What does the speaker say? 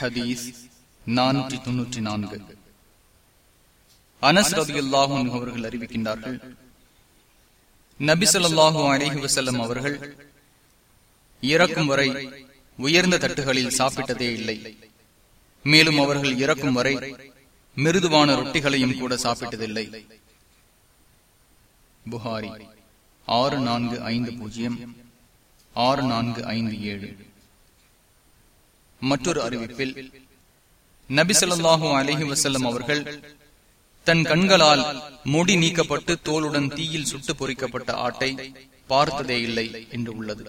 ஹதீஸ் நானூற்றி தொன்னூற்றி நான்கு. அனஸ் ரதியுல்லாஹும் அவர்கள் அறிவிக்கின்றார்கள் நபி சொல்லாஹு அலிஹி வசல்லம் அவர்கள் இறக்கும் வரை உயர்ந்த தட்டுகளில் சாப்பிட்டதே இல்லை. மேலும் அவர்கள் இறக்கும் வரை மிருதுவான ரொட்டிகளையும் கூட சாப்பிட்டதில்லை. புகாரி ஆறு நான்கு ஐந்து பூஜ்ஜியம் ஆறு நான்கு ஐந்து ஏழு. மற்றொரு அறிவிப்பில் நபி சொல்லாஹு அலஹி வசல்லம் அவர்கள் தன் கண்களால் முடி நீக்கப்பட்டு தோலுடன் தீயில் சுட்டு பொறிக்கப்பட்ட ஆட்டை பார்த்ததே இல்லை என்று உள்ளது.